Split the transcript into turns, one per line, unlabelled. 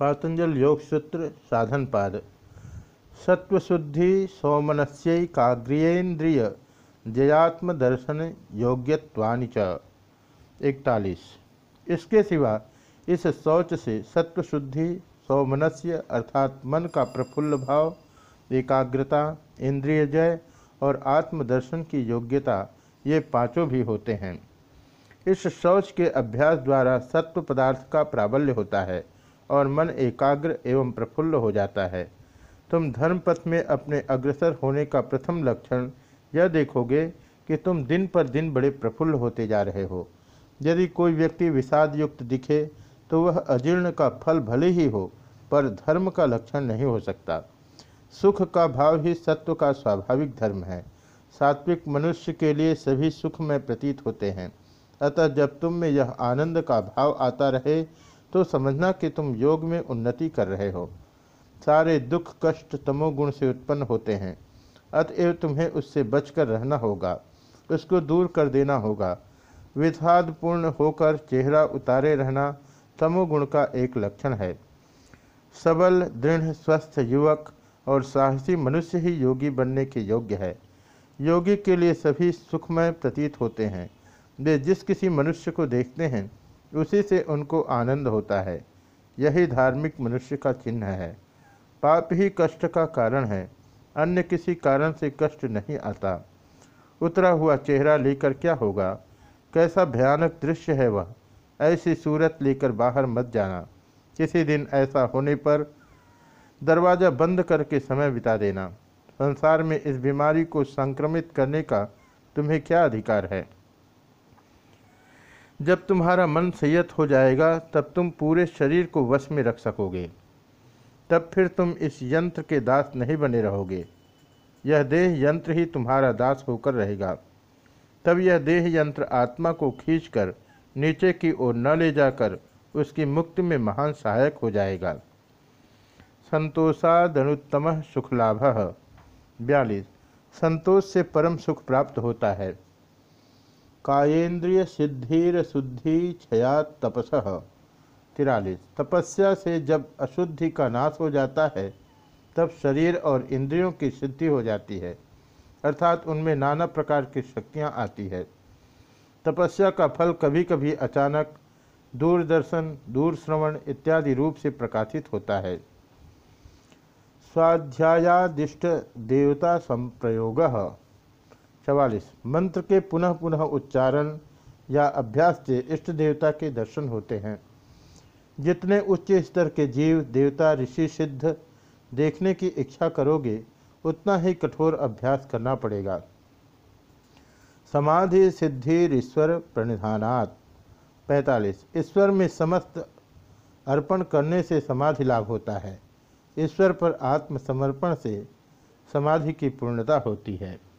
पातंजल योग सूत्र साधन पाद। सत्वशुद्धि सौमनस्यकाग्रियेन्द्रिय जयात्म दर्शन योग्यवानि च। इकतालीस। इसके सिवा इस शौच से सत्वशुद्धि सौमनस्य अर्थात मन का प्रफुल्ल भाव, एकाग्रता, इंद्रिय जय और आत्मदर्शन की योग्यता, ये पाँचों भी होते हैं। इस शौच के अभ्यास द्वारा सत्व पदार्थ का प्राबल्य होता है। और मन एकाग्र एवं प्रफुल्ल हो जाता है। तुम धर्मपथ में अपने अग्रसर होने का प्रथम लक्षण यह देखोगे कि तुम दिन पर दिन बड़े प्रफुल्ल होते जा रहे हो। यदि कोई व्यक्ति विषाद युक्त दिखे तो वह अजीर्ण का फल भले ही हो, पर धर्म का लक्षण नहीं हो सकता। सुख का भाव ही सत्व का स्वाभाविक धर्म है। सात्विक मनुष्य के लिए सभी सुख में प्रतीत होते हैं। अतः जब तुम में यह आनंद का भाव आता रहे तो समझना कि तुम योग में उन्नति कर रहे हो। सारे दुख, कष्ट, तमोगुण से उत्पन्न होते हैं। अतएव तुम्हें उससे बचकर रहना होगा, उसको दूर कर देना होगा। विषादपूर्ण होकर चेहरा उतारे रहना तमोगुण का एक लक्षण है। सबल, दृढ़, स्वस्थ युवक और साहसी मनुष्य ही योगी बनने के योग्य है। योगी के लिए सभी सुखमय प्रतीत होते हैं। वे जिस किसी मनुष्य को देखते हैं उसी से उनको आनंद होता है। यही धार्मिक मनुष्य का चिन्ह है। पाप ही कष्ट का कारण है, अन्य किसी कारण से कष्ट नहीं आता। उतरा हुआ चेहरा लेकर क्या होगा? कैसा भयानक दृश्य है वह। ऐसी सूरत लेकर बाहर मत जाना। किसी दिन ऐसा होने पर दरवाज़ा बंद करके समय बिता देना। संसार में इस बीमारी को संक्रमित करने का तुम्हें क्या अधिकार है? जब तुम्हारा मन संयत हो जाएगा, तब तुम पूरे शरीर को वश में रख सकोगे। तब फिर तुम इस यंत्र के दास नहीं बने रहोगे। यह देह यंत्र ही तुम्हारा दास होकर रहेगा। तब यह देह यंत्र आत्मा को खींचकर, नीचे की ओर न ले जाकर, उसकी मुक्ति में महान सहायक हो जाएगा। संतोषादनुत्तम सुखलाभ। बयालीस। संतोष से परम सुख प्राप्त होता है। कायेन्द्रिय सिद्धिर शुद्धि क्षया तपस तिरालीस, तपस्या से जब अशुद्धि का नाश हो जाता है, तब शरीर और इंद्रियों की सिद्धि हो जाती है, अर्थात उनमें नाना प्रकार की शक्तियाँ आती है। तपस्या का फल कभी कभी अचानक दूरदर्शन दूर श्रवण इत्यादि रूप से प्रकाशित होता है। स्वाध्यायादिष्ट देवता संप्रयोग। चवालीस, मंत्र के पुनः पुनः उच्चारण या अभ्यास से इष्ट देवता के दर्शन होते हैं। जितने उच्च स्तर के जीव, देवता, ऋषि सिद्ध देखने की इच्छा करोगे, उतना ही कठोर अभ्यास करना पड़ेगा। समाधि सिद्धि ईश्वर प्रणिधानात्। पैंतालीस, ईश्वर में समस्त अर्पण करने से समाधि लाभ होता है। ईश्वर पर आत्मसमर्पण से समाधि की पूर्णता होती है।